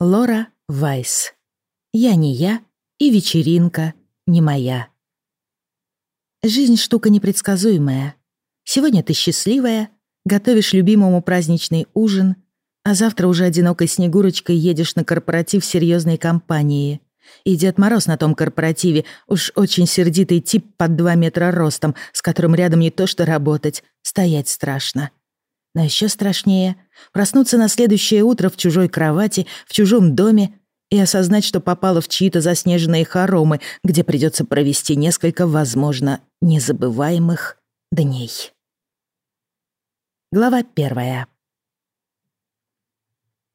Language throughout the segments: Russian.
Лора Вайс. Я не я, и вечеринка не моя. Жизнь штука непредсказуемая. Сегодня ты счастливая, готовишь любимому праздничный ужин, а завтра уже одинокой Снегурочкой едешь на корпоратив серьезной компании. И Дед Мороз на том корпоративе уж очень сердитый тип под два метра ростом, с которым рядом не то что работать, стоять страшно. Но еще страшнее — проснуться на следующее утро в чужой кровати, в чужом доме и осознать, что попало в чьи-то заснеженные хоромы, где придется провести несколько, возможно, незабываемых дней. Глава первая.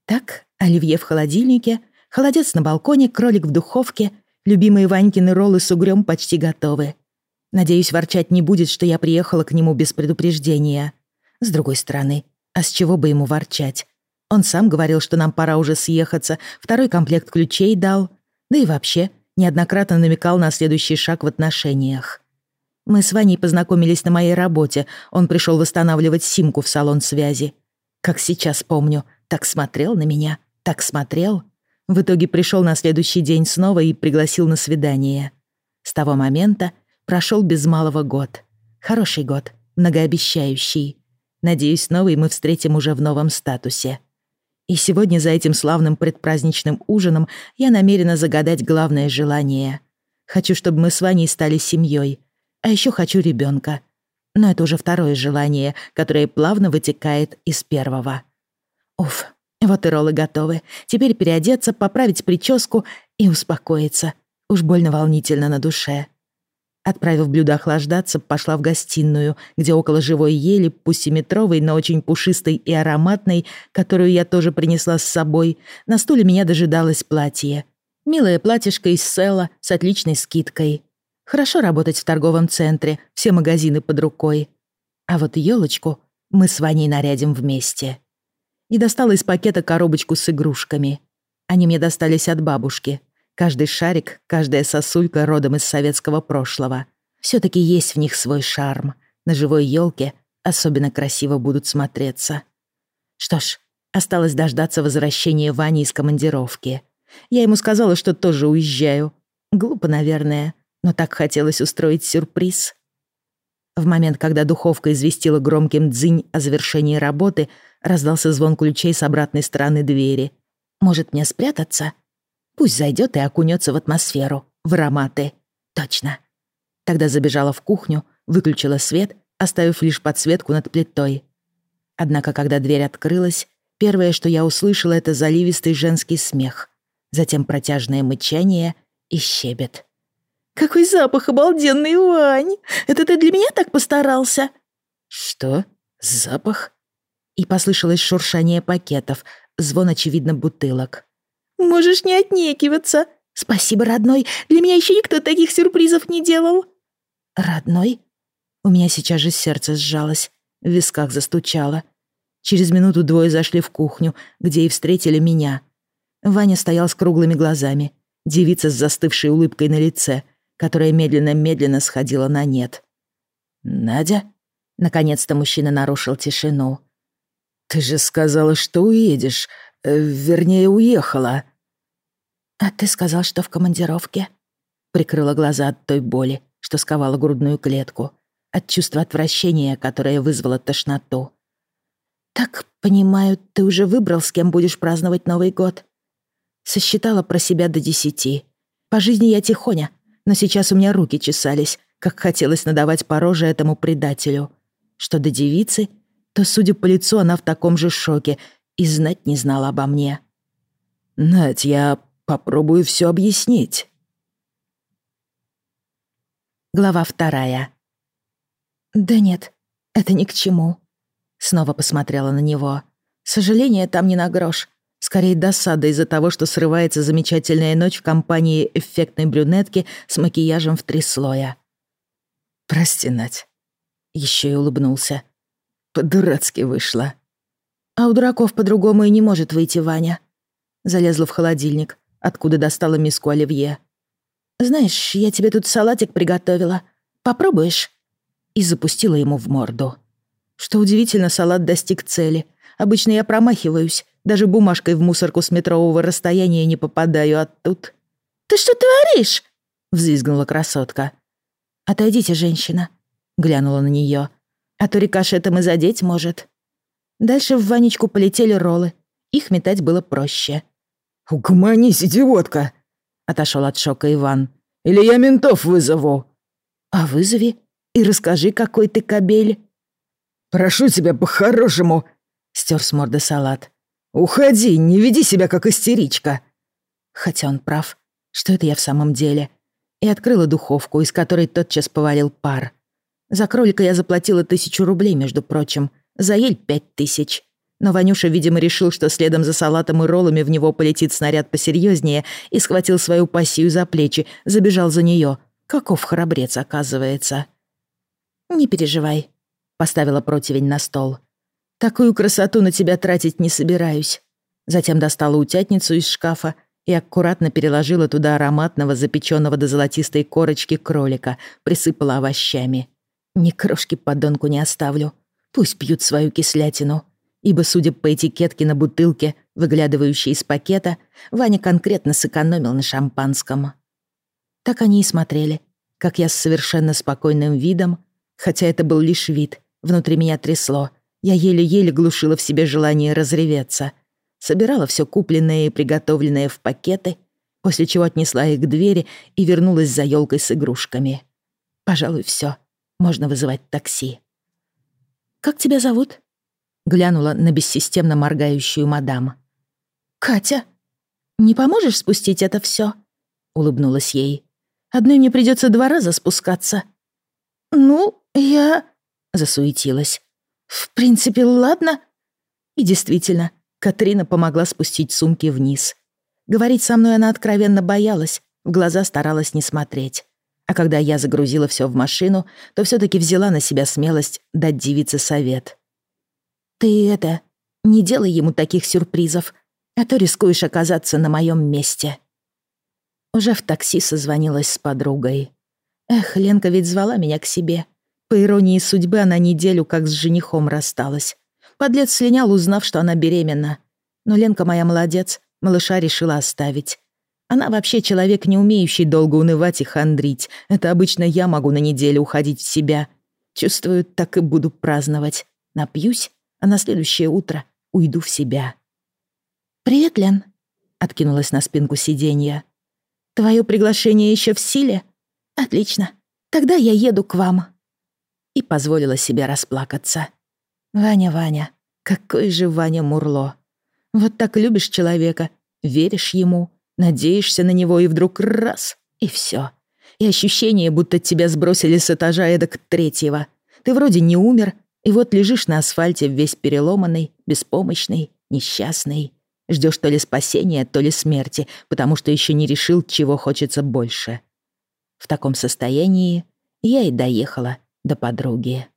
Так, оливье в холодильнике, холодец на балконе, кролик в духовке, любимые Ванькины роллы с угрём почти готовы. Надеюсь, ворчать не будет, что я приехала к нему без предупреждения. С другой стороны, а с чего бы ему ворчать? Он сам говорил, что нам пора уже съехаться, второй комплект ключей дал. Да и вообще, неоднократно намекал на следующий шаг в отношениях. Мы с Ваней познакомились на моей работе. Он пришел восстанавливать симку в салон связи. Как сейчас помню, так смотрел на меня, так смотрел. В итоге пришел на следующий день снова и пригласил на свидание. С того момента прошел без малого год. Хороший год, многообещающий. Надеюсь, новый мы встретим уже в новом статусе. И сегодня за этим славным предпраздничным ужином я намерена загадать главное желание. Хочу, чтобы мы с Ваней стали семьей. А еще хочу ребенка. Но это уже второе желание, которое плавно вытекает из первого. Уф, вот и роллы готовы. Теперь переодеться, поправить прическу и успокоиться. Уж больно волнительно на душе. Отправив блюдо охлаждаться, пошла в гостиную, где около живой ели, пусть метровой, но очень пушистой и ароматной, которую я тоже принесла с собой, на стуле меня дожидалось платье. Милое платьишко из села с отличной скидкой. Хорошо работать в торговом центре, все магазины под рукой. А вот елочку мы с Ваней нарядим вместе. И достала из пакета коробочку с игрушками. Они мне достались от бабушки — Каждый шарик, каждая сосулька родом из советского прошлого. все таки есть в них свой шарм. На живой елке особенно красиво будут смотреться. Что ж, осталось дождаться возвращения Вани из командировки. Я ему сказала, что тоже уезжаю. Глупо, наверное, но так хотелось устроить сюрприз. В момент, когда духовка известила громким дзынь о завершении работы, раздался звон ключей с обратной стороны двери. Может, мне спрятаться? Пусть зайдет и окунется в атмосферу, в ароматы. Точно. Тогда забежала в кухню, выключила свет, оставив лишь подсветку над плитой. Однако, когда дверь открылась, первое, что я услышала, это заливистый женский смех, затем протяжное мычание и щебет. «Какой запах обалденный, Вань! Это ты для меня так постарался?» «Что? Запах?» И послышалось шуршание пакетов, звон, очевидно, бутылок. Можешь не отнекиваться. Спасибо, родной. Для меня еще никто таких сюрпризов не делал. Родной? У меня сейчас же сердце сжалось, в висках застучало. Через минуту двое зашли в кухню, где и встретили меня. Ваня стоял с круглыми глазами, девица с застывшей улыбкой на лице, которая медленно-медленно сходила на нет. «Надя?» Наконец-то мужчина нарушил тишину. «Ты же сказала, что уедешь. Э, вернее, уехала». «А ты сказал, что в командировке?» Прикрыла глаза от той боли, что сковала грудную клетку, от чувства отвращения, которое вызвало тошноту. «Так, понимаю, ты уже выбрал, с кем будешь праздновать Новый год?» Сосчитала про себя до десяти. По жизни я тихоня, но сейчас у меня руки чесались, как хотелось надавать по роже этому предателю. Что до девицы, то, судя по лицу, она в таком же шоке и знать не знала обо мне. «Надь, я Попробую все объяснить. Глава вторая. «Да нет, это ни к чему». Снова посмотрела на него. Сожаление там не на грош. Скорее досада из-за того, что срывается замечательная ночь в компании эффектной брюнетки с макияжем в три слоя. «Прости, Надь». Еще и улыбнулся. «По-дурацки вышло». «А у дураков по-другому и не может выйти Ваня». Залезла в холодильник, откуда достала миску оливье. «Знаешь, я тебе тут салатик приготовила. Попробуешь?» И запустила ему в морду. Что удивительно, салат достиг цели. Обычно я промахиваюсь, Даже бумажкой в мусорку с метрового расстояния не попадаю, а. «Ты что творишь?» — взвизгнула красотка. «Отойдите, женщина», — глянула на неё. «А то рикошетом и задеть может». Дальше в Ванечку полетели роллы. Их метать было проще. «Угомонись, идиотка!» — отошёл от шока Иван. «Или я ментов вызову!» «А вызови и расскажи, какой ты кобель». «Прошу тебя по-хорошему!» — стер с морды салат. «Уходи, не веди себя как истеричка!» Хотя он прав. Что это я в самом деле? И открыла духовку, из которой тотчас повалил пар. За кролика я заплатила тысячу рублей, между прочим. За ель пять тысяч. Но Ванюша, видимо, решил, что следом за салатом и роллами в него полетит снаряд посерьезнее, и схватил свою пассию за плечи, забежал за нее. Каков храбрец, оказывается. «Не переживай», — поставила противень на стол. Такую красоту на тебя тратить не собираюсь. Затем достала утятницу из шкафа и аккуратно переложила туда ароматного, запеченного до золотистой корочки кролика, присыпала овощами. Ни крошки подонку не оставлю. Пусть пьют свою кислятину. Ибо, судя по этикетке на бутылке, выглядывающей из пакета, Ваня конкретно сэкономил на шампанском. Так они и смотрели, как я с совершенно спокойным видом, хотя это был лишь вид, внутри меня трясло — я еле-еле глушила в себе желание разреветься. Собирала все купленное и приготовленное в пакеты, после чего отнесла их к двери и вернулась за елкой с игрушками. Пожалуй, все. Можно вызывать такси. «Как тебя зовут?» Глянула на бессистемно моргающую мадам. «Катя, не поможешь спустить это все? Улыбнулась ей. «Одной мне придется два раза спускаться». «Ну, я...» Засуетилась. «В принципе, ладно». И действительно, Катрина помогла спустить сумки вниз. Говорить со мной она откровенно боялась, в глаза старалась не смотреть. А когда я загрузила все в машину, то все таки взяла на себя смелость дать девице совет. «Ты это, не делай ему таких сюрпризов, а то рискуешь оказаться на моем месте». Уже в такси созвонилась с подругой. Эх, Ленка ведь звала меня к себе. По иронии судьбы, она неделю как с женихом рассталась. Подлец слинял, узнав, что она беременна. Но Ленка моя молодец, малыша решила оставить. Она вообще человек, не умеющий долго унывать и хандрить. Это обычно я могу на неделю уходить в себя. Чувствую, так и буду праздновать. Напьюсь, а на следующее утро уйду в себя. «Привет, Лен», — откинулась на спинку сиденья. «Твое приглашение еще в силе? Отлично. Тогда я еду к вам» и позволила себе расплакаться. «Ваня, Ваня, какой же Ваня Мурло! Вот так любишь человека, веришь ему, надеешься на него, и вдруг раз — и все. И ощущение, будто тебя сбросили с этажа эдак третьего. Ты вроде не умер, и вот лежишь на асфальте весь переломанный, беспомощный, несчастный. Ждешь то ли спасения, то ли смерти, потому что еще не решил, чего хочется больше. В таком состоянии я и доехала до подруги.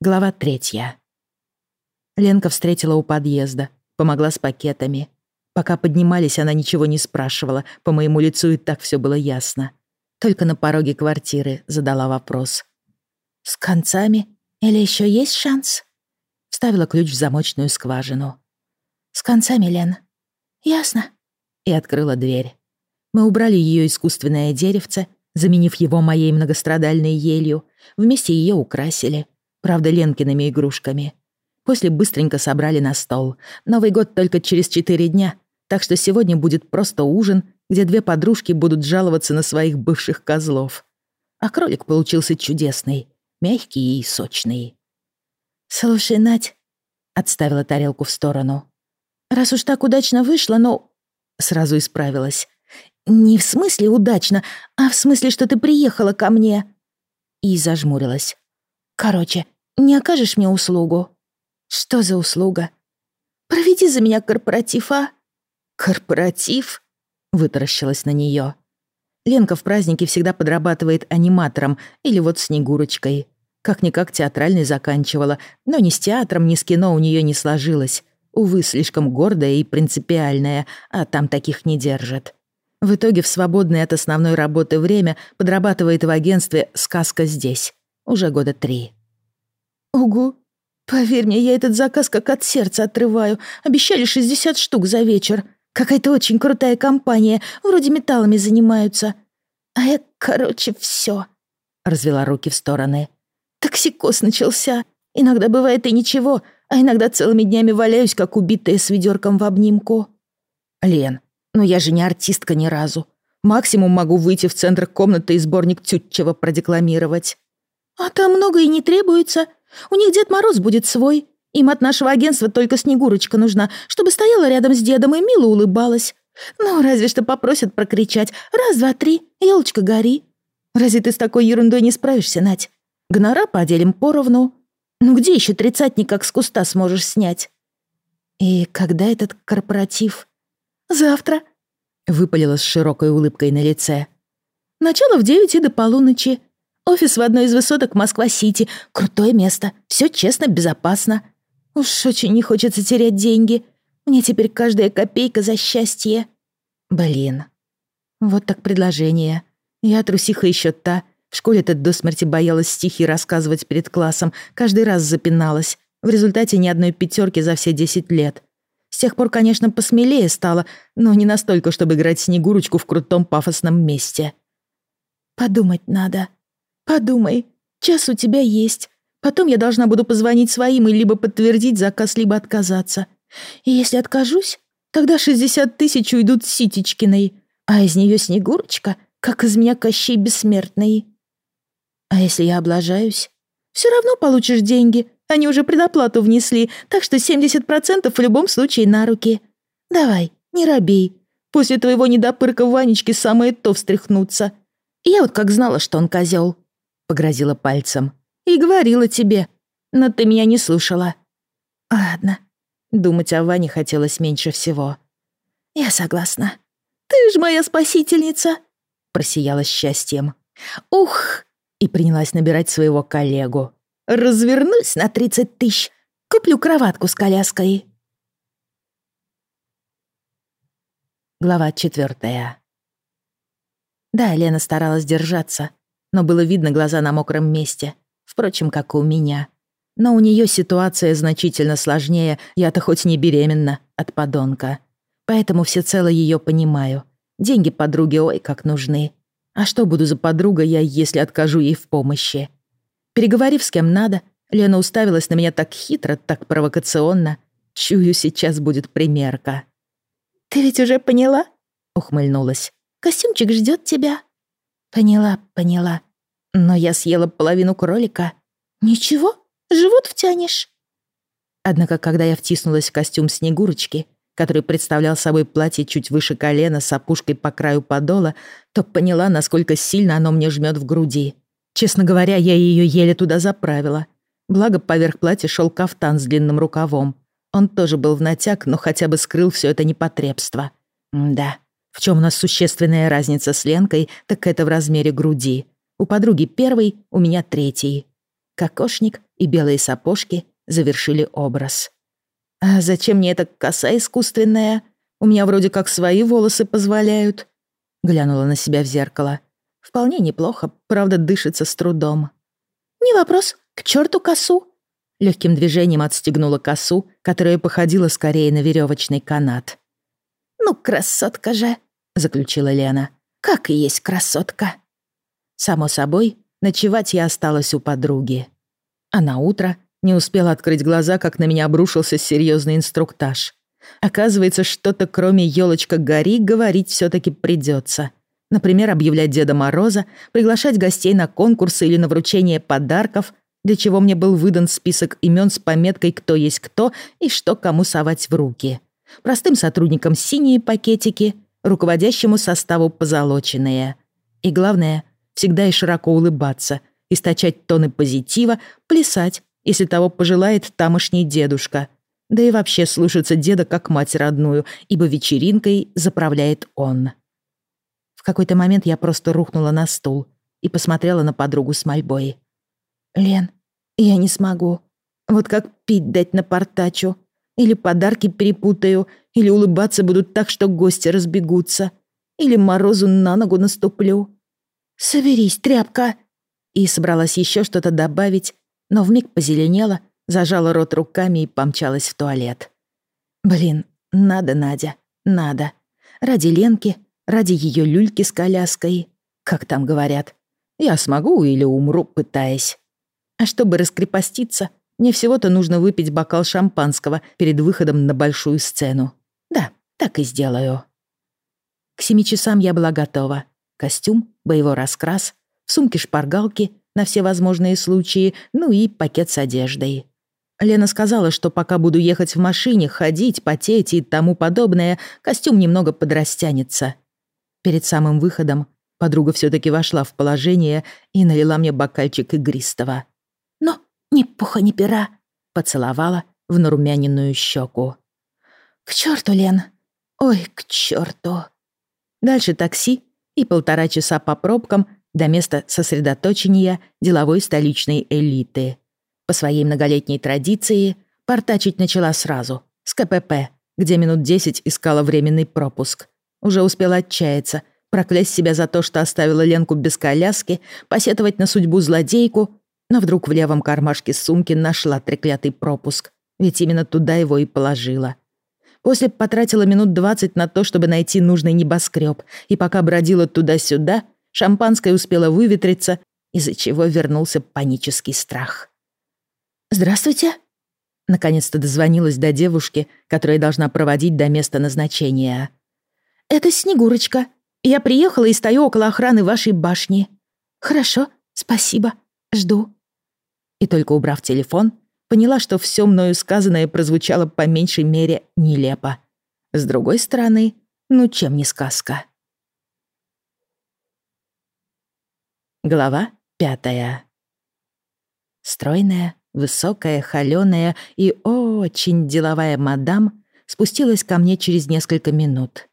Глава третья. Ленка встретила у подъезда, помогла с пакетами. Пока поднимались, она ничего не спрашивала, по моему лицу и так все было ясно. Только на пороге квартиры задала вопрос. «С концами? Или еще есть шанс?» Вставила ключ в замочную скважину. «С концами, Лен. Ясно». И открыла дверь. Мы убрали ее искусственное деревце заменив его моей многострадальной елью. Вместе ее украсили, правда, Ленкиными игрушками. После быстренько собрали на стол. Новый год только через четыре дня, так что сегодня будет просто ужин, где две подружки будут жаловаться на своих бывших козлов. А кролик получился чудесный, мягкий и сочный. «Слушай, Надь», — отставила тарелку в сторону, «раз уж так удачно вышло, но...» Сразу исправилась. «Не в смысле удачно, а в смысле, что ты приехала ко мне». И зажмурилась. «Короче, не окажешь мне услугу?» «Что за услуга?» «Проведи за меня корпоратив, а?» «Корпоратив?» — вытаращилась на нее. Ленка в празднике всегда подрабатывает аниматором или вот Снегурочкой. Как-никак театральный заканчивала, но ни с театром, ни с кино у нее не сложилось. Увы, слишком гордая и принципиальная, а там таких не держат. В итоге в свободное от основной работы время подрабатывает в агентстве «Сказка здесь» уже года три. «Угу. Поверь мне, я этот заказ как от сердца отрываю. Обещали 60 штук за вечер. Какая-то очень крутая компания, вроде металлами занимаются. А я, короче, все. Развела руки в стороны. Токсикоз начался. Иногда бывает и ничего, а иногда целыми днями валяюсь, как убитая с ведерком в обнимку. Лен, ну я же не артистка ни разу. Максимум могу выйти в центр комнаты и сборник Тютчева продекламировать. А там много и не требуется. У них Дед Мороз будет свой. Им от нашего агентства только Снегурочка нужна, чтобы стояла рядом с дедом и мило улыбалась. Ну, разве что попросят прокричать «Раз, два, три, елочка, гори». Разве ты с такой ерундой не справишься, Надь? Гонора поделим поровну. Ну где еще тридцатник как с куста сможешь снять? И когда этот корпоратив? Завтра. Выпалила с широкой улыбкой на лице. Начало в девять и до полуночи. Офис в одной из высоток Москва-Сити. Крутое место. Все честно, безопасно. Уж очень не хочется терять деньги. Мне теперь каждая копейка за счастье. Блин. Вот так предложение. Я трусиха еще та. В школе-то до смерти боялась стихи рассказывать перед классом. Каждый раз запиналась. В результате ни одной пятерки за все десять лет. С тех пор, конечно, посмелее стало, но не настолько, чтобы играть Снегурочку в крутом пафосном месте. «Подумать надо», Подумай, час у тебя есть. Потом я должна буду позвонить своим и либо подтвердить заказ, либо отказаться. И если откажусь, тогда 60 тысяч уйдут Ситечкиной, а из нее Снегурочка, как из меня Кощей Бессмертный. А если я облажаюсь? Все равно получишь деньги. Они уже предоплату внесли, так что 70% в любом случае на руки. Давай, не робей. После твоего недопырка Ванечки самое то встряхнуться. Я вот как знала, что он козел погрозила пальцем. «И говорила тебе, но ты меня не слушала». «Ладно». Думать о Ване хотелось меньше всего. «Я согласна. Ты ж моя спасительница!» Просияла счастьем. «Ух!» И принялась набирать своего коллегу. «Развернусь на тридцать тысяч. Куплю кроватку с коляской». Глава четвертая. Да, Лена старалась держаться, но было видно глаза на мокром месте. Впрочем, как у меня. Но у нее ситуация значительно сложнее, я-то хоть не беременна от подонка. Поэтому всецело ее понимаю. Деньги подруге ой как нужны. А что буду за подруга я, если откажу ей в помощи? Переговорив с кем надо, Лена уставилась на меня так хитро, так провокационно. Чую, сейчас будет примерка. «Ты ведь уже поняла?» — ухмыльнулась. «Костюмчик ждет тебя». «Поняла, поняла. Но я съела половину кролика». «Ничего, живот втянешь». Однако, когда я втиснулась в костюм Снегурочки, который представлял собой платье чуть выше колена с опушкой по краю подола, то поняла, насколько сильно оно мне жмет в груди. Честно говоря, я ее еле туда заправила. Благо, поверх платья шел кафтан с длинным рукавом. Он тоже был в натяг, но хотя бы скрыл все это непотребство. М да, в чем у нас существенная разница с Ленкой, так это в размере груди. У подруги первый, у меня третий. Кокошник и белые сапожки завершили образ. А зачем мне эта коса искусственная? У меня вроде как свои волосы позволяют. Глянула на себя в зеркало. Вполне неплохо, правда, дышится с трудом. Не вопрос, к черту косу. Легким движением отстегнула косу, которая походила скорее на веревочный канат. «Ну, красотка же», — заключила Лена. «Как и есть красотка». Само собой, ночевать я осталась у подруги. А на утро не успела открыть глаза, как на меня обрушился серьезный инструктаж. Оказывается, что-то кроме елочка гори говорить все-таки придется. Например, объявлять Деда Мороза, приглашать гостей на конкурсы или на вручение подарков, для чего мне был выдан список имен с пометкой «Кто есть кто» и что кому совать в руки простым сотрудникам синие пакетики, руководящему составу позолоченные. И главное, всегда и широко улыбаться, источать тоны позитива, плясать, если того пожелает тамошний дедушка. Да и вообще слушаться деда как мать родную, ибо вечеринкой заправляет он. В какой-то момент я просто рухнула на стул и посмотрела на подругу с мольбой. «Лен, я не смогу. Вот как пить дать на портачу. Или подарки перепутаю, или улыбаться будут так, что гости разбегутся. Или морозу на ногу наступлю. «Соберись, тряпка!» И собралась еще что-то добавить, но вмиг позеленела, зажала рот руками и помчалась в туалет. Блин, надо, Надя, надо. Ради Ленки, ради ее люльки с коляской. Как там говорят, я смогу или умру, пытаясь. А чтобы раскрепоститься, мне всего-то нужно выпить бокал шампанского перед выходом на большую сцену. Да, так и сделаю. К семи часам я была готова. Костюм, боевой раскрас, в сумке шпаргалки на все возможные случаи, ну и пакет с одеждой. Лена сказала, что пока буду ехать в машине, ходить, потеть и тому подобное, костюм немного подрастянется. Перед самым выходом подруга все таки вошла в положение и налила мне бокальчик игристого. «Ну, ни пуха, ни пера», — поцеловала в нарумяненную щеку. «К черту, Лен! Ой, к черту!» Дальше такси и полтора часа по пробкам до места сосредоточения деловой столичной элиты. По своей многолетней традиции портачить начала сразу, с КПП, где минут десять искала временный пропуск. Уже успела отчаяться, проклясть себя за то, что оставила Ленку без коляски, посетовать на судьбу злодейку, но вдруг в левом кармашке сумки нашла треклятый пропуск, ведь именно туда его и положила. После потратила минут двадцать на то, чтобы найти нужный небоскреб, и пока бродила туда-сюда, шампанское успело выветриться, из-за чего вернулся панический страх. «Здравствуйте!» Наконец-то дозвонилась до девушки, которая должна проводить до места назначения. «Это Снегурочка. Я приехала и стою около охраны вашей башни. Хорошо, спасибо. Жду». И только убрав телефон, поняла, что все мною сказанное прозвучало по меньшей мере нелепо. С другой стороны, ну чем не сказка. Глава пятая. Стройная, высокая, холёная и очень деловая мадам спустилась ко мне через несколько минут.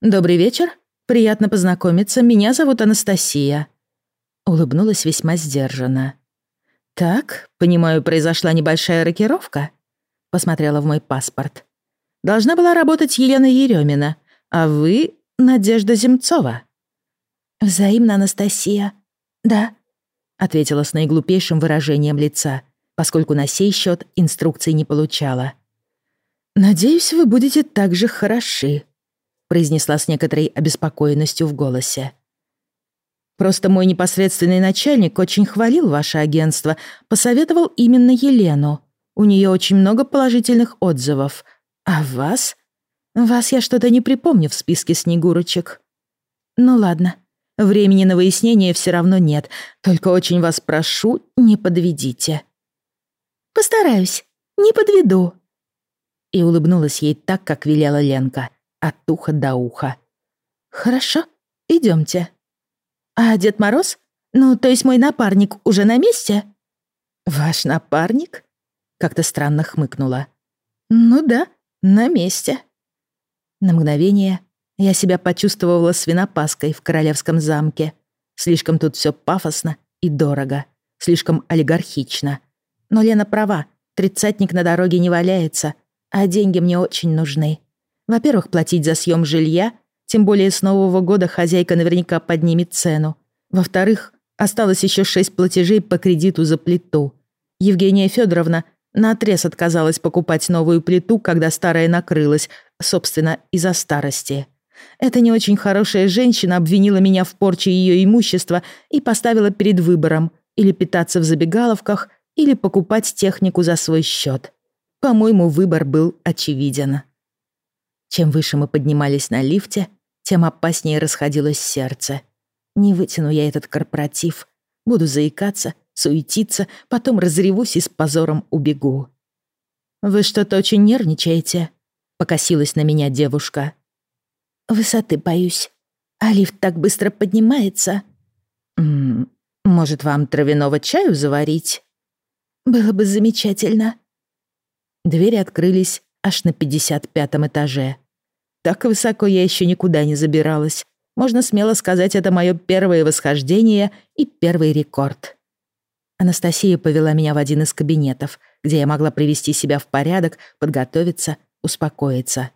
«Добрый вечер. Приятно познакомиться. Меня зовут Анастасия». Улыбнулась весьма сдержанно. «Так, понимаю, произошла небольшая рокировка?» Посмотрела в мой паспорт. «Должна была работать Елена Еремина, а вы — Надежда Земцова». «Взаимно, Анастасия. Да», — ответила с наиглупейшим выражением лица, поскольку на сей счет инструкций не получала. «Надеюсь, вы будете так же хороши», — произнесла с некоторой обеспокоенностью в голосе. Просто мой непосредственный начальник очень хвалил ваше агентство, посоветовал именно Елену. У нее очень много положительных отзывов. А вас? Вас я что-то не припомню в списке снегурочек. Ну ладно, времени на выяснение все равно нет, только очень вас прошу, не подведите. Постараюсь, не подведу. И улыбнулась ей так, как велела Ленка, от уха до уха. Хорошо, идемте. «А Дед Мороз? Ну, то есть мой напарник уже на месте?» «Ваш напарник?» — как-то странно хмыкнула. «Ну да, на месте». На мгновение я себя почувствовала свинопаской в королевском замке. Слишком тут все пафосно и дорого, слишком олигархично. Но Лена права, тридцатник на дороге не валяется, а деньги мне очень нужны. Во-первых, платить за съем жилья тем более с Нового года хозяйка наверняка поднимет цену. Во-вторых, осталось еще шесть платежей по кредиту за плиту. Евгения Федоровна наотрез отказалась покупать новую плиту, когда старая накрылась, собственно, из-за старости. Эта не очень хорошая женщина обвинила меня в порче ее имущества и поставила перед выбором или питаться в забегаловках, или покупать технику за свой счет. По-моему, выбор был очевиден. Чем выше мы поднимались на лифте, тем опаснее расходилось сердце. Не вытяну я этот корпоратив. Буду заикаться, суетиться, потом разревусь и с позором убегу. «Вы что-то очень нервничаете?» — покосилась на меня девушка. «Высоты боюсь. А лифт так быстро поднимается». «М -м, «Может, вам травяного чаю заварить?» «Было бы замечательно». Двери открылись аж на 55 этаже. Так высоко я еще никуда не забиралась. Можно смело сказать, это мое первое восхождение и первый рекорд. Анастасия повела меня в один из кабинетов, где я могла привести себя в порядок, подготовиться, успокоиться.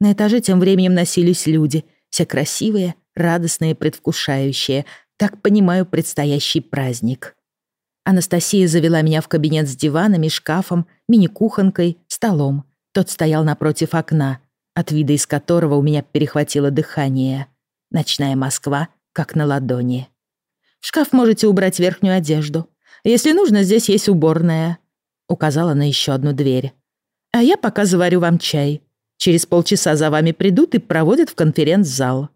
На этаже тем временем носились люди, все красивые, радостные, предвкушающие. Так понимаю предстоящий праздник. Анастасия завела меня в кабинет с диванами, шкафом, мини-кухонкой, столом. Тот стоял напротив окна, от вида из которого у меня перехватило дыхание. Ночная Москва, как на ладони. В шкаф можете убрать верхнюю одежду. Если нужно, здесь есть уборная. Указала на еще одну дверь. А я пока заварю вам чай. Через полчаса за вами придут и проводят в конференц-зал.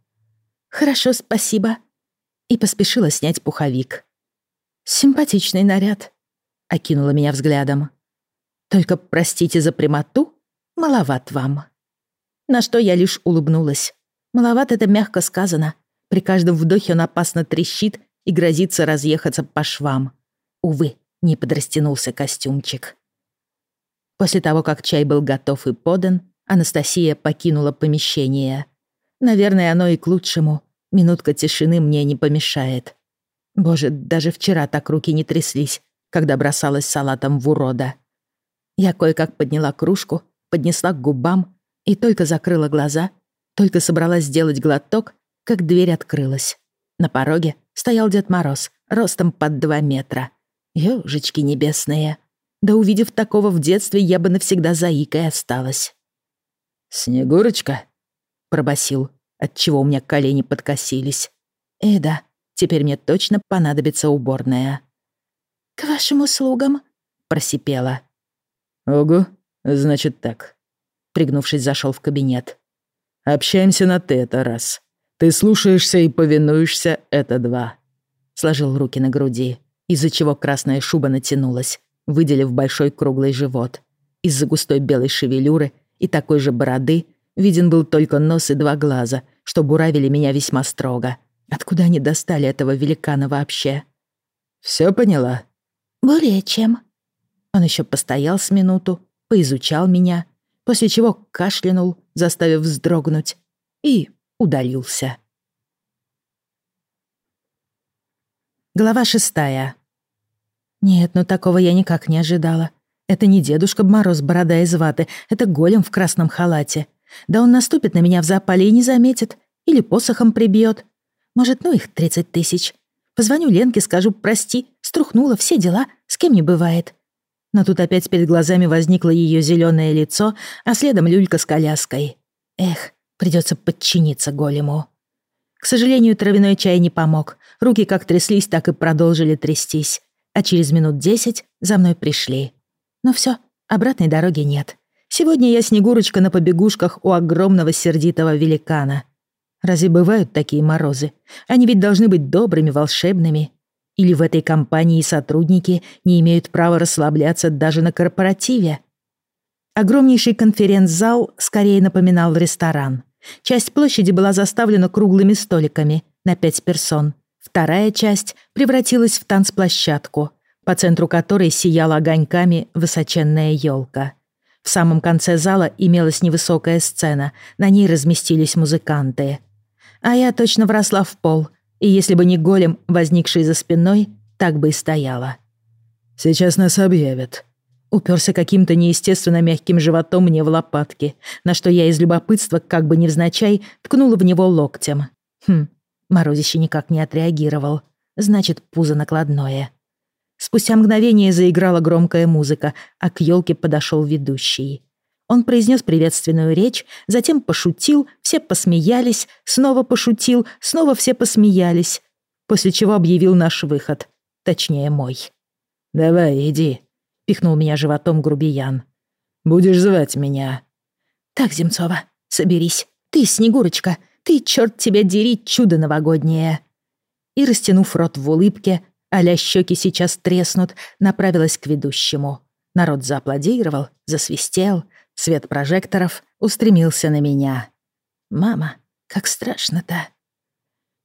Хорошо, спасибо. И поспешила снять пуховик. Симпатичный наряд. Окинула меня взглядом. Только простите за прямоту, маловат вам. На что я лишь улыбнулась. Маловат это мягко сказано. При каждом вдохе он опасно трещит и грозится разъехаться по швам. Увы, не подрастянулся костюмчик. После того, как чай был готов и подан, Анастасия покинула помещение. Наверное, оно и к лучшему. Минутка тишины мне не помешает. Боже, даже вчера так руки не тряслись, когда бросалась салатом в урода. Я кое-как подняла кружку, поднесла к губам и только закрыла глаза, только собралась сделать глоток, как дверь открылась. На пороге стоял Дед Мороз, ростом под два метра. Ёжечки небесные. Да увидев такого в детстве, я бы навсегда заикой осталась. «Снегурочка?» — пробасил, отчего у меня колени подкосились. «Э, да, теперь мне точно понадобится уборная». «К вашим услугам», — просипела. «Ого, значит так». Пригнувшись, зашел в кабинет. «Общаемся на «ты» это раз. Ты слушаешься и повинуешься — это два». Сложил руки на груди, из-за чего красная шуба натянулась, выделив большой круглый живот. Из-за густой белой шевелюры и такой же бороды виден был только нос и два глаза, что буравили меня весьма строго. Откуда они достали этого великана вообще? Все поняла?» «Более чем». Он еще постоял с минуту, поизучал меня, после чего кашлянул, заставив вздрогнуть, и удалился. Глава шестая. Нет, ну такого я никак не ожидала. Это не Дедушка Мороз, борода из ваты, это голем в красном халате. Да он наступит на меня в запале и не заметит. Или посохом прибьет. Может, ну их тридцать тысяч. Позвоню Ленке, скажу «прости», струхнула, все дела, с кем не бывает. Но тут опять перед глазами возникло ее зеленое лицо, а следом люлька с коляской. Эх, Придется подчиниться голему. К сожалению, травяной чай не помог. Руки как тряслись, так и продолжили трястись. А через минут десять за мной пришли. Но все, обратной дороги нет. Сегодня я Снегурочка на побегушках у огромного сердитого великана. Разве бывают такие морозы? Они ведь должны быть добрыми, волшебными. Или в этой компании сотрудники не имеют права расслабляться даже на корпоративе? Огромнейший конференц-зал скорее напоминал ресторан. Часть площади была заставлена круглыми столиками на пять персон. Вторая часть превратилась в танцплощадку, по центру которой сияла огоньками высоченная елка. В самом конце зала имелась невысокая сцена, на ней разместились музыканты. А я точно вросла в пол, и если бы не голем, возникший за спиной, так бы и стояла. «Сейчас нас объявят», уперся каким-то неестественно мягким животом мне в лопатки, на что я из любопытства, как бы невзначай, ткнула в него локтем. Хм, Морозище никак не отреагировал. Значит, пузо накладное. Спустя мгновение заиграла громкая музыка, а к елке подошел ведущий. Он произнес приветственную речь, затем пошутил, все посмеялись, снова пошутил, снова все посмеялись, после чего объявил наш выход, точнее мой. «Давай, иди», — пихнул меня животом грубиян. «Будешь звать меня». «Так, Земцова, соберись. Ты, Снегурочка, ты, черт тебя дери, чудо новогоднее». И, растянув рот в улыбке, а щеки сейчас треснут, направилась к ведущему. Народ зааплодировал, засвистел, свет прожекторов устремился на меня. «Мама, как страшно-то!»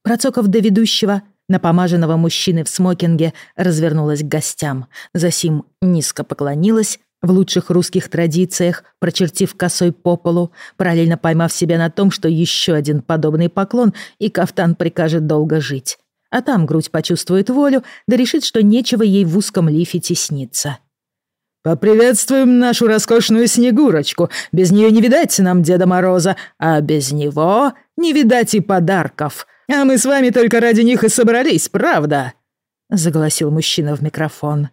Процоков до ведущего, напомаженного мужчины в смокинге развернулась к гостям. Засим низко поклонилась, в лучших русских традициях, прочертив косой по полу, параллельно поймав себя на том, что еще один подобный поклон, и кафтан прикажет долго жить. А там грудь почувствует волю, да решит, что нечего ей в узком лифе тесниться. «Поприветствуем нашу роскошную Снегурочку. Без нее не видать нам Деда Мороза, а без него не видать и подарков. А мы с вами только ради них и собрались, правда?» — заголосил мужчина в микрофон.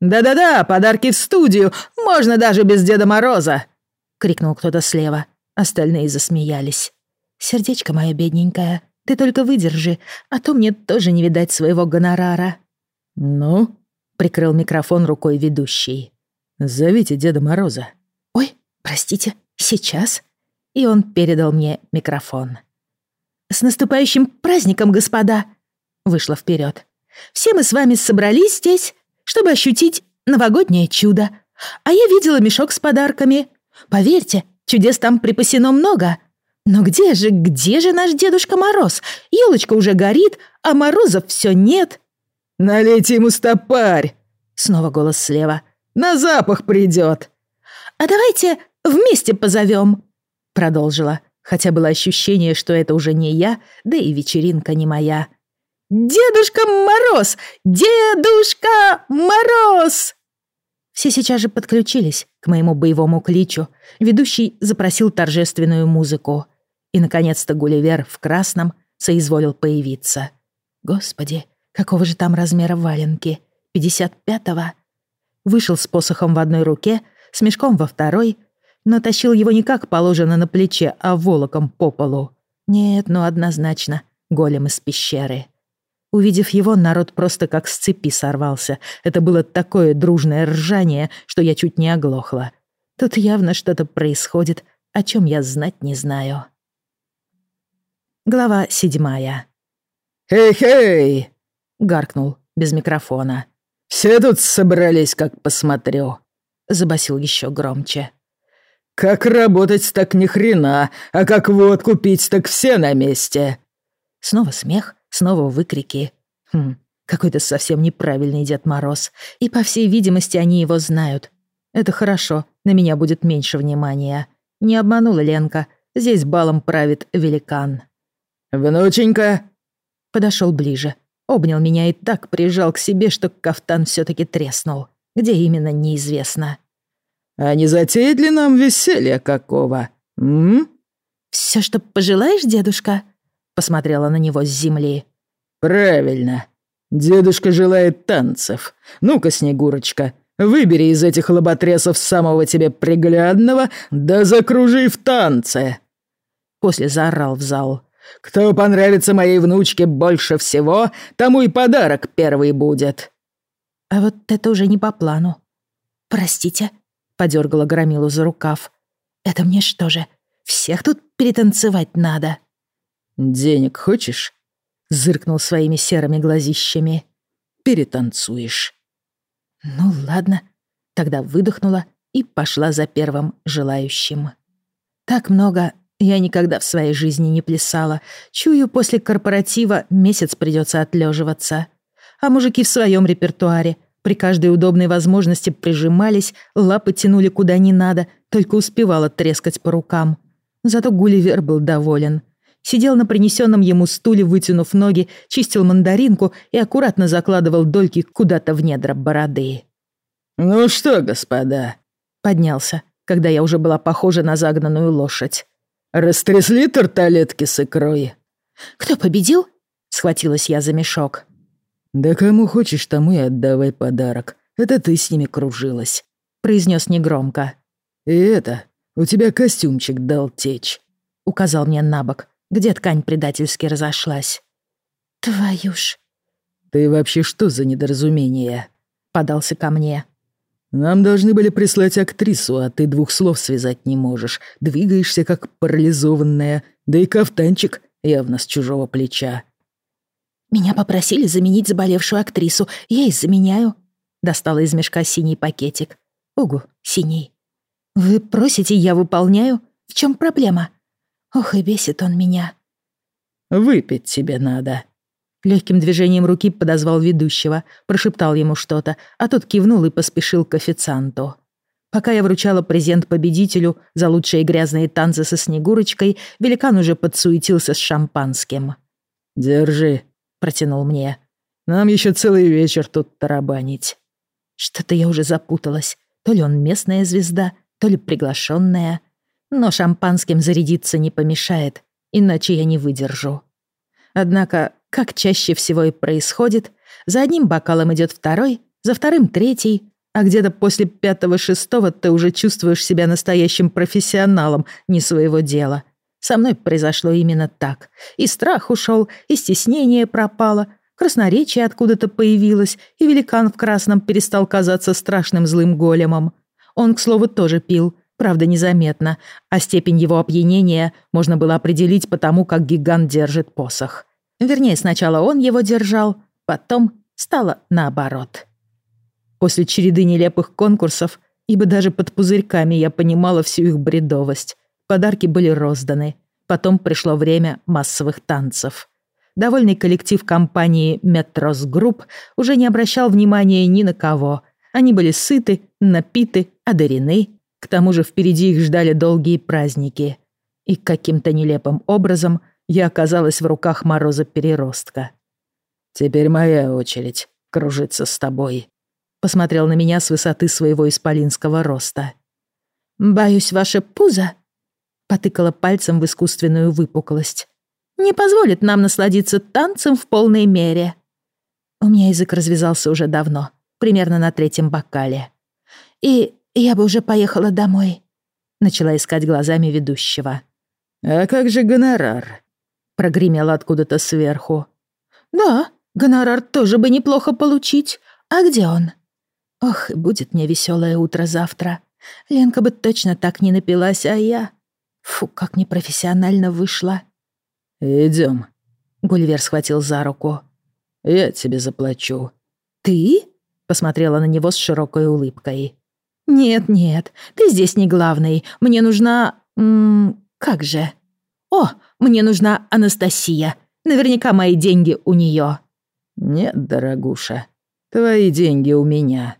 «Да-да-да, подарки в студию, можно даже без Деда Мороза!» — крикнул кто-то слева. Остальные засмеялись. «Сердечко мое бедненькое, ты только выдержи, а то мне тоже не видать своего гонорара». «Ну?» — прикрыл микрофон рукой ведущий. «Зовите Деда Мороза». «Ой, простите, сейчас?» И он передал мне микрофон. «С наступающим праздником, господа!» Вышла вперед. «Все мы с вами собрались здесь, чтобы ощутить новогоднее чудо. А я видела мешок с подарками. Поверьте, чудес там припасено много. Но где же, где же наш Дедушка Мороз? Елочка уже горит, а Морозов все нет». «Налейте ему стопарь!» Снова голос слева. «На запах придет!» «А давайте вместе позовем!» Продолжила, хотя было ощущение, что это уже не я, да и вечеринка не моя. «Дедушка Мороз! Дедушка Мороз!» Все сейчас же подключились к моему боевому кличу. Ведущий запросил торжественную музыку. И, наконец-то, Гулливер в красном соизволил появиться. Господи, какого же там размера валенки? 55-го? Вышел с посохом в одной руке, с мешком во второй, но тащил его не как положено на плече, а волоком по полу. Нет, ну однозначно, голем из пещеры. Увидев его, народ просто как с цепи сорвался. Это было такое дружное ржание, что я чуть не оглохла. Тут явно что-то происходит, о чем я знать не знаю. Глава седьмая. «Хей-хей!» — гаркнул без микрофона. «Все тут собрались, как посмотрю», — забасил еще громче. «Как работать, так ни хрена, а как водку пить, так все на месте». Снова смех, снова выкрики. Хм, какой-то совсем неправильный Дед Мороз. И, по всей видимости, они его знают. Это хорошо, на меня будет меньше внимания. Не обманула Ленка, здесь балом правит великан. «Внученька!» Подошел ближе, обнял меня и так прижал к себе, что кафтан все таки треснул. Где именно, неизвестно. «А не затеять ли нам веселье какого, м?» «Всё, что пожелаешь, дедушка?» Посмотрела на него с земли. «Правильно. Дедушка желает танцев. Ну-ка, Снегурочка, выбери из этих лоботрясов самого тебе приглядного, да закружи в танце!» После заорал в зал. Кто понравится моей внучке больше всего, тому и подарок первый будет». «А вот это уже не по плану». «Простите», — подергала Громилу за рукав. «Это мне что же, всех тут перетанцевать надо?» «Денег хочешь?» — зыркнул своими серыми глазищами. «Перетанцуешь». «Ну ладно», тогда выдохнула и пошла за первым желающим. Так много я никогда в своей жизни не плясала. Чую, после корпоратива месяц придется отлеживаться. А мужики в своем репертуаре при каждой удобной возможности прижимались, лапы тянули куда не надо, только успевала трескать по рукам. Зато Гулливер был доволен. Сидел на принесенном ему стуле, вытянув ноги, чистил мандаринку и аккуратно закладывал дольки куда-то в недра бороды. «Ну что, господа?» Поднялся, когда я уже была похожа на загнанную лошадь. Растрясли тарталетки с икрой. Кто победил? Схватилась я за мешок. Да кому хочешь, тому и отдавай подарок. Это ты с ними кружилась, произнес негромко. И это, у тебя костюмчик дал течь. Указал мне на бок, где ткань предательски разошлась. Твою ж. Ты вообще что за недоразумение? Подался ко мне. Нам должны были прислать актрису, а ты двух слов связать не можешь. Двигаешься как парализованная, да и кафтанчик явно с чужого плеча. Меня попросили заменить заболевшую актрису. Я и заменяю. Достала из мешка синий пакетик. Угу, синий. Вы просите, я выполняю. В чем проблема? Ох, и бесит он меня. Выпить тебе надо, Легким движением руки подозвал ведущего, прошептал ему что-то, а тот кивнул и поспешил к официанту. Пока я вручала презент победителю за лучшие грязные танцы со Снегурочкой, великан уже подсуетился с шампанским. «Держи», — протянул мне. «Нам еще целый вечер тут тарабанить». Что-то я уже запуталась. То ли он местная звезда, то ли приглашенная. Но шампанским зарядиться не помешает, иначе я не выдержу. Однако как чаще всего и происходит, За одним бокалом идет второй, за вторым третий, а где-то после пятого-шестого ты уже чувствуешь себя настоящим профессионалом не своего дела. Со мной произошло именно так. И страх ушел, и стеснение пропало, красноречие откуда-то появилось, и великан в красном перестал казаться страшным злым големом. Он, к слову, тоже пил, правда, незаметно, а степень его опьянения можно было определить по тому, как гигант держит посох. Вернее, сначала он его держал, потом стало наоборот. После череды нелепых конкурсов, ибо даже под пузырьками я понимала всю их бредовость, подарки были розданы. Потом пришло время массовых танцев. Довольный коллектив компании «Метрос Групп» уже не обращал внимания ни на кого. Они были сыты, напиты, одарены. К тому же впереди их ждали долгие праздники. И каким-то нелепым образом я оказалась в руках Мороза-переростка. «Теперь моя очередь кружиться с тобой», посмотрел на меня с высоты своего исполинского роста. «Боюсь, ваше пузо», — потыкала пальцем в искусственную выпуклость, «не позволит нам насладиться танцем в полной мере». У меня язык развязался уже давно, примерно на третьем бокале. «И я бы уже поехала домой», — начала искать глазами ведущего. «А как же гонорар?» — прогремело откуда-то сверху. «Да, гонорар тоже бы неплохо получить. А где он?» Ох, будет мне веселое утро завтра. Ленка бы точно так не напилась, а я... Фу, как непрофессионально вышло. Идем. Гульвер схватил за руку. Я тебе заплачу. Ты? Посмотрела на него с широкой улыбкой. Нет-нет, ты здесь не главный. Мне нужна... М -м, как же? О, мне нужна Анастасия. Наверняка мои деньги у нее. Нет, дорогуша, твои деньги у меня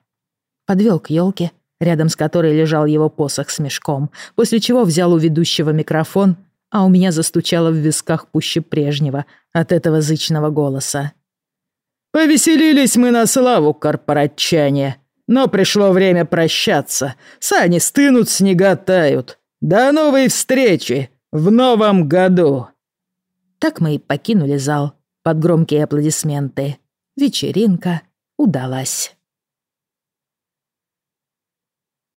подвел к елке, рядом с которой лежал его посох с мешком, после чего взял у ведущего микрофон, а у меня застучало в висках пуще прежнего от этого зычного голоса. «Повеселились мы на славу, корпоратчане, но пришло время прощаться. Сани стынут, снега тают. До новой встречи в новом году!» Так мы и покинули зал под громкие аплодисменты. Вечеринка удалась.